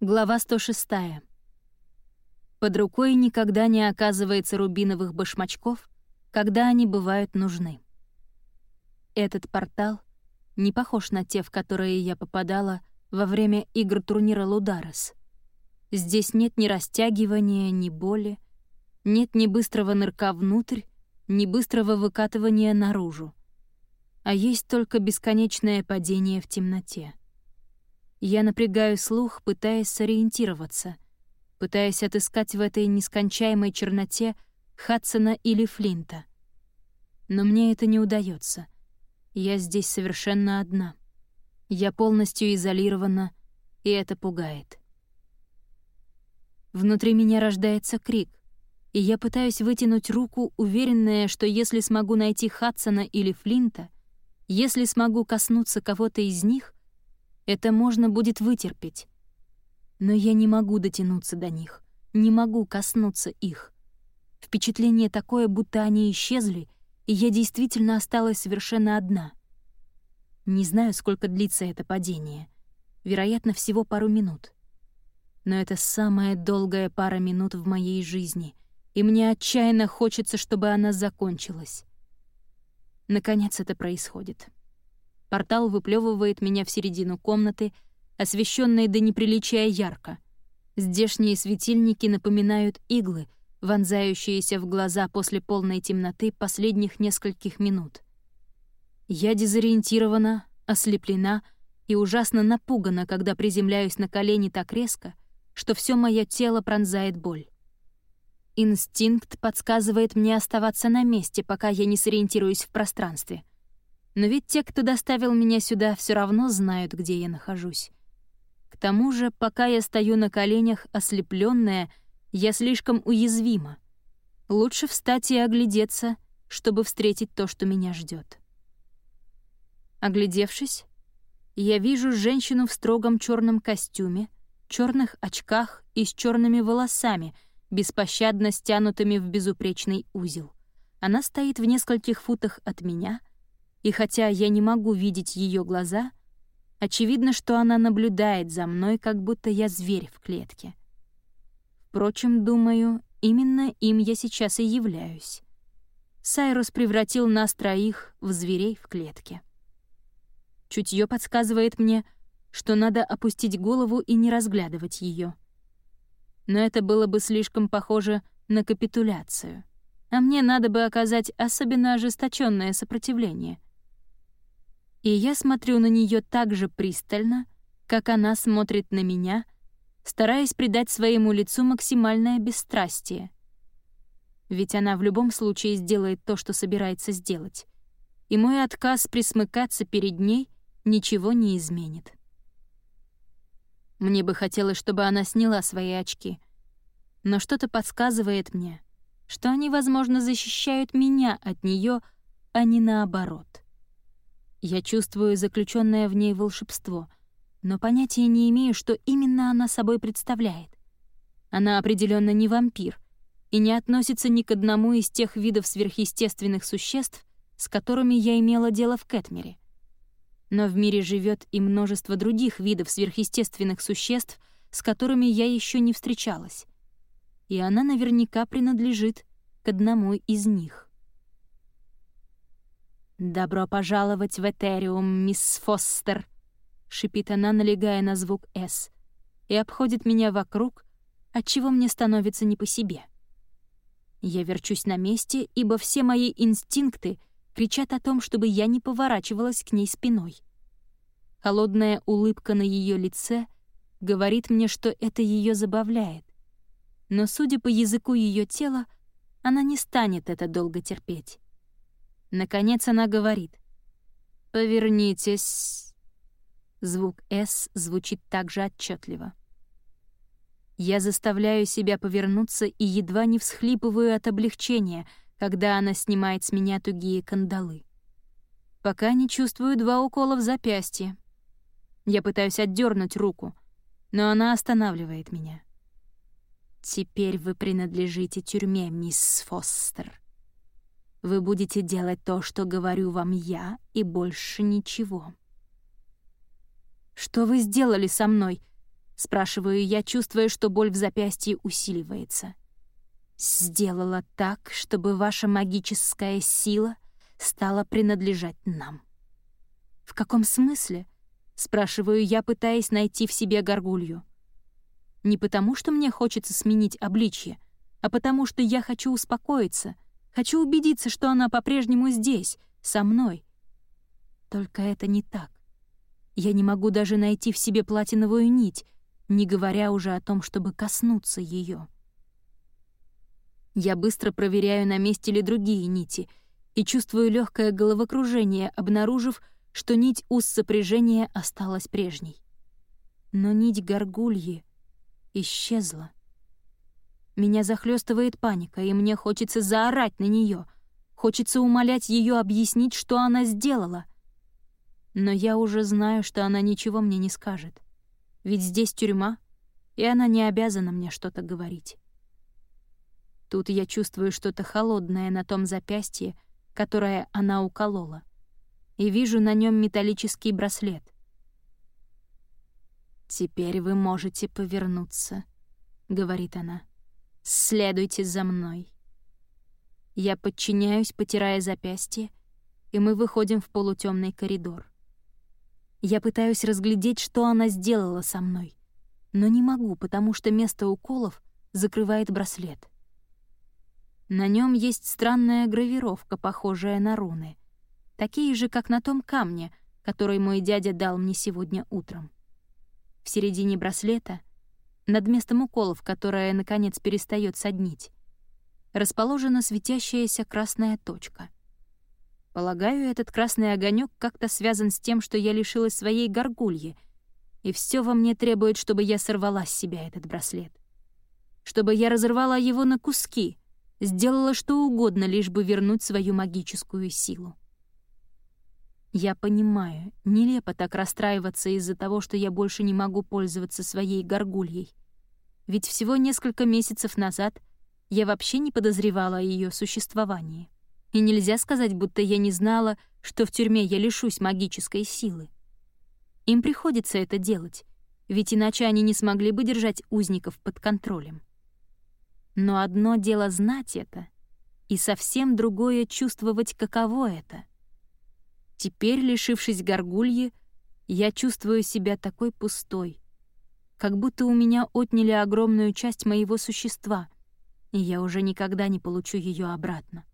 Глава 106. Под рукой никогда не оказывается рубиновых башмачков, когда они бывают нужны. Этот портал не похож на те, в которые я попадала во время игр турнира Лударес. Здесь нет ни растягивания, ни боли, нет ни быстрого нырка внутрь, ни быстрого выкатывания наружу, а есть только бесконечное падение в темноте. Я напрягаю слух, пытаясь сориентироваться, пытаясь отыскать в этой нескончаемой черноте Хадсона или Флинта. Но мне это не удается. Я здесь совершенно одна. Я полностью изолирована, и это пугает. Внутри меня рождается крик, и я пытаюсь вытянуть руку, уверенная, что если смогу найти Хадсона или Флинта, если смогу коснуться кого-то из них, это можно будет вытерпеть. Но я не могу дотянуться до них, не могу коснуться их. Впечатление такое, будто они исчезли, и я действительно осталась совершенно одна. Не знаю, сколько длится это падение. Вероятно, всего пару минут. Но это самая долгая пара минут в моей жизни, и мне отчаянно хочется, чтобы она закончилась. Наконец это происходит. Портал выплевывает меня в середину комнаты, освещенной до неприличия ярко. Здешние светильники напоминают иглы, вонзающиеся в глаза после полной темноты последних нескольких минут. Я дезориентирована, ослеплена и ужасно напугана, когда приземляюсь на колени так резко, что все мое тело пронзает боль. Инстинкт подсказывает мне оставаться на месте, пока я не сориентируюсь в пространстве. Но ведь те, кто доставил меня сюда, все равно знают, где я нахожусь. К тому же, пока я стою на коленях, ослепленная, я слишком уязвима. Лучше встать и оглядеться, чтобы встретить то, что меня ждет. Оглядевшись, я вижу женщину в строгом черном костюме, черных очках и с черными волосами, беспощадно стянутыми в безупречный узел. Она стоит в нескольких футах от меня — и хотя я не могу видеть ее глаза, очевидно, что она наблюдает за мной, как будто я зверь в клетке. Впрочем, думаю, именно им я сейчас и являюсь. Сайрус превратил нас троих в зверей в клетке. Чутье подсказывает мне, что надо опустить голову и не разглядывать ее. Но это было бы слишком похоже на капитуляцию. А мне надо бы оказать особенно ожесточенное сопротивление — и я смотрю на нее так же пристально, как она смотрит на меня, стараясь придать своему лицу максимальное бесстрастие. Ведь она в любом случае сделает то, что собирается сделать, и мой отказ присмыкаться перед ней ничего не изменит. Мне бы хотелось, чтобы она сняла свои очки, но что-то подсказывает мне, что они, возможно, защищают меня от нее, а не наоборот. Я чувствую заключенное в ней волшебство, но понятия не имею, что именно она собой представляет. Она определенно не вампир и не относится ни к одному из тех видов сверхъестественных существ, с которыми я имела дело в Кэтмере. Но в мире живет и множество других видов сверхъестественных существ, с которыми я еще не встречалась. И она наверняка принадлежит к одному из них. «Добро пожаловать в Этериум, мисс Фостер», — шипит она, налегая на звук «С», и обходит меня вокруг, отчего мне становится не по себе. Я верчусь на месте, ибо все мои инстинкты кричат о том, чтобы я не поворачивалась к ней спиной. Холодная улыбка на ее лице говорит мне, что это ее забавляет. Но, судя по языку ее тела, она не станет это долго терпеть. Наконец она говорит. «Повернитесь». Звук «С» звучит так же отчетливо. Я заставляю себя повернуться и едва не всхлипываю от облегчения, когда она снимает с меня тугие кандалы. Пока не чувствую два укола в запястье. Я пытаюсь отдернуть руку, но она останавливает меня. «Теперь вы принадлежите тюрьме, мисс Фостер», вы будете делать то, что говорю вам я, и больше ничего. Что вы сделали со мной? Спрашиваю я, чувствуя, что боль в запястье усиливается. Сделала так, чтобы ваша магическая сила стала принадлежать нам. В каком смысле? Спрашиваю я, пытаясь найти в себе горгулью. Не потому, что мне хочется сменить обличье, а потому, что я хочу успокоиться, хочу убедиться, что она по-прежнему здесь, со мной. Только это не так. Я не могу даже найти в себе платиновую нить, не говоря уже о том, чтобы коснуться ее. Я быстро проверяю, на месте ли другие нити, и чувствую легкое головокружение, обнаружив, что нить уз сопряжения осталась прежней. Но нить горгульи исчезла. Меня захлестывает паника, и мне хочется заорать на нее, хочется умолять ее объяснить, что она сделала. Но я уже знаю, что она ничего мне не скажет. Ведь здесь тюрьма, и она не обязана мне что-то говорить. Тут я чувствую что-то холодное на том запястье, которое она уколола, и вижу на нем металлический браслет. «Теперь вы можете повернуться», — говорит она. «Следуйте за мной». Я подчиняюсь, потирая запястье, и мы выходим в полутемный коридор. Я пытаюсь разглядеть, что она сделала со мной, но не могу, потому что место уколов закрывает браслет. На нем есть странная гравировка, похожая на руны, такие же, как на том камне, который мой дядя дал мне сегодня утром. В середине браслета, над местом уколов, которое, наконец, перестает соднить, расположена светящаяся красная точка — Полагаю, этот красный огонек как-то связан с тем, что я лишилась своей горгульи, и все во мне требует, чтобы я сорвала с себя этот браслет. Чтобы я разорвала его на куски, сделала что угодно, лишь бы вернуть свою магическую силу. Я понимаю, нелепо так расстраиваться из-за того, что я больше не могу пользоваться своей горгульей. Ведь всего несколько месяцев назад я вообще не подозревала о ее существовании. И нельзя сказать, будто я не знала, что в тюрьме я лишусь магической силы. Им приходится это делать, ведь иначе они не смогли бы держать узников под контролем. Но одно дело знать это, и совсем другое — чувствовать, каково это. Теперь, лишившись горгульи, я чувствую себя такой пустой, как будто у меня отняли огромную часть моего существа, и я уже никогда не получу ее обратно.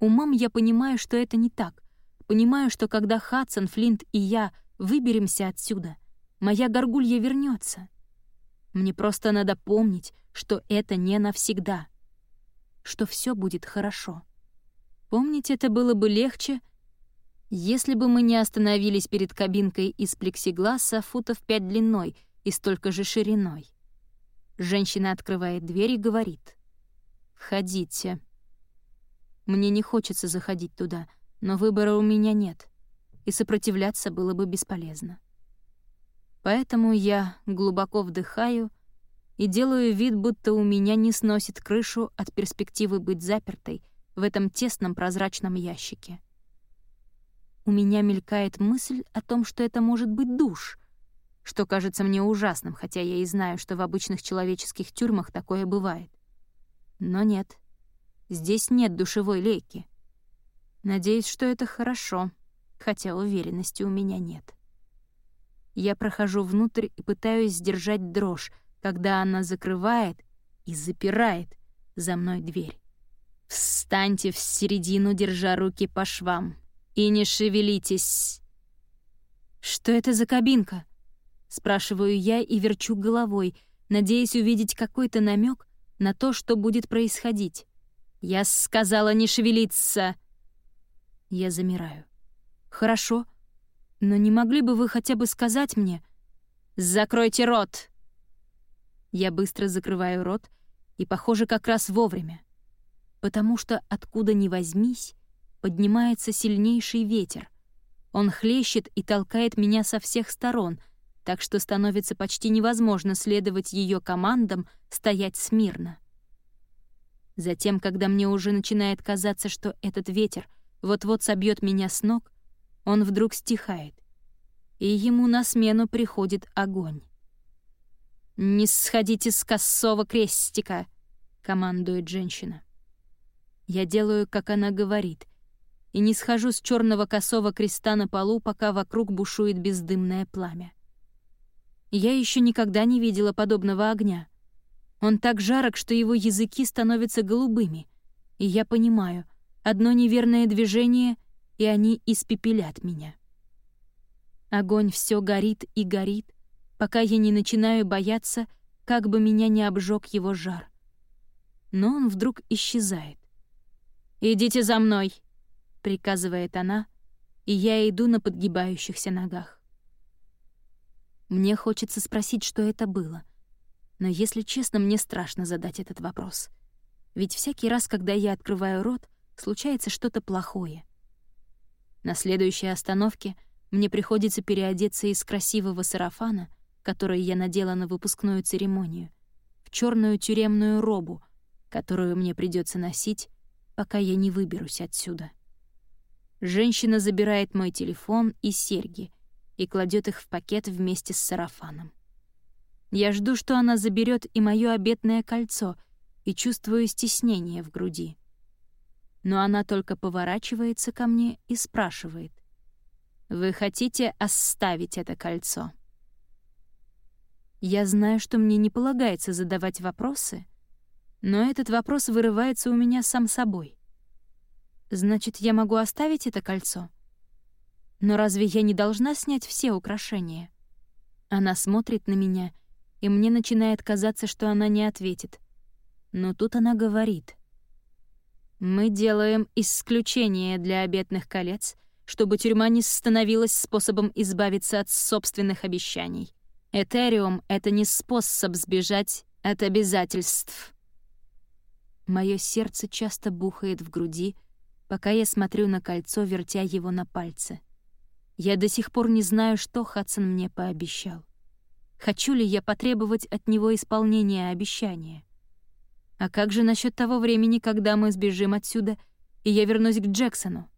Умом я понимаю, что это не так. Понимаю, что когда Хадсон, Флинт и я выберемся отсюда, моя горгулья вернется. Мне просто надо помнить, что это не навсегда. Что все будет хорошо. Помнить это было бы легче, если бы мы не остановились перед кабинкой из плексигласа футов пять длиной и столько же шириной. Женщина открывает дверь и говорит «Входите». Мне не хочется заходить туда, но выбора у меня нет, и сопротивляться было бы бесполезно. Поэтому я глубоко вдыхаю и делаю вид, будто у меня не сносит крышу от перспективы быть запертой в этом тесном прозрачном ящике. У меня мелькает мысль о том, что это может быть душ, что кажется мне ужасным, хотя я и знаю, что в обычных человеческих тюрьмах такое бывает. Но нет — Здесь нет душевой лейки. Надеюсь, что это хорошо, хотя уверенности у меня нет. Я прохожу внутрь и пытаюсь сдержать дрожь, когда она закрывает и запирает за мной дверь. «Встаньте в середину, держа руки по швам, и не шевелитесь!» «Что это за кабинка?» — спрашиваю я и верчу головой, надеясь увидеть какой-то намек на то, что будет происходить. «Я сказала не шевелиться!» Я замираю. «Хорошо, но не могли бы вы хотя бы сказать мне...» «Закройте рот!» Я быстро закрываю рот, и, похоже, как раз вовремя. Потому что, откуда ни возьмись, поднимается сильнейший ветер. Он хлещет и толкает меня со всех сторон, так что становится почти невозможно следовать ее командам стоять смирно. Затем, когда мне уже начинает казаться, что этот ветер вот-вот собьет меня с ног, он вдруг стихает, и ему на смену приходит огонь. «Не сходите с косого крестика!» — командует женщина. Я делаю, как она говорит, и не схожу с черного косого креста на полу, пока вокруг бушует бездымное пламя. Я еще никогда не видела подобного огня. Он так жарок, что его языки становятся голубыми, и я понимаю, одно неверное движение, и они испепелят меня. Огонь все горит и горит, пока я не начинаю бояться, как бы меня не обжег его жар. Но он вдруг исчезает. «Идите за мной!» — приказывает она, и я иду на подгибающихся ногах. Мне хочется спросить, что это было. Но, если честно, мне страшно задать этот вопрос. Ведь всякий раз, когда я открываю рот, случается что-то плохое. На следующей остановке мне приходится переодеться из красивого сарафана, который я надела на выпускную церемонию, в черную тюремную робу, которую мне придется носить, пока я не выберусь отсюда. Женщина забирает мой телефон и серьги и кладет их в пакет вместе с сарафаном. Я жду, что она заберет и мое обетное кольцо, и чувствую стеснение в груди. Но она только поворачивается ко мне и спрашивает. «Вы хотите оставить это кольцо?» Я знаю, что мне не полагается задавать вопросы, но этот вопрос вырывается у меня сам собой. Значит, я могу оставить это кольцо? Но разве я не должна снять все украшения? Она смотрит на меня, и мне начинает казаться, что она не ответит. Но тут она говорит. «Мы делаем исключение для обетных колец, чтобы тюрьма не становилась способом избавиться от собственных обещаний. Этериум — это не способ сбежать от обязательств». Моё сердце часто бухает в груди, пока я смотрю на кольцо, вертя его на пальце. Я до сих пор не знаю, что Хадсон мне пообещал. Хочу ли я потребовать от него исполнения обещания? А как же насчет того времени, когда мы сбежим отсюда, и я вернусь к Джексону?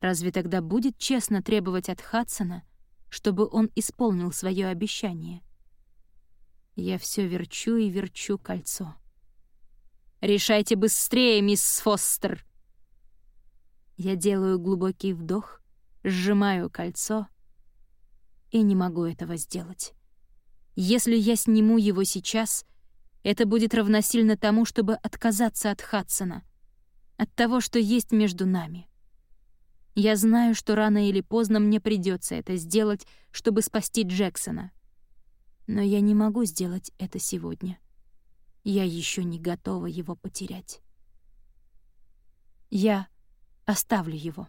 Разве тогда будет честно требовать от Хадсона, чтобы он исполнил свое обещание? Я все верчу и верчу кольцо. «Решайте быстрее, мисс Фостер!» Я делаю глубокий вдох, сжимаю кольцо и не могу этого сделать. Если я сниму его сейчас, это будет равносильно тому, чтобы отказаться от Хадсона, от того, что есть между нами. Я знаю, что рано или поздно мне придется это сделать, чтобы спасти Джексона. Но я не могу сделать это сегодня. Я еще не готова его потерять. Я оставлю его.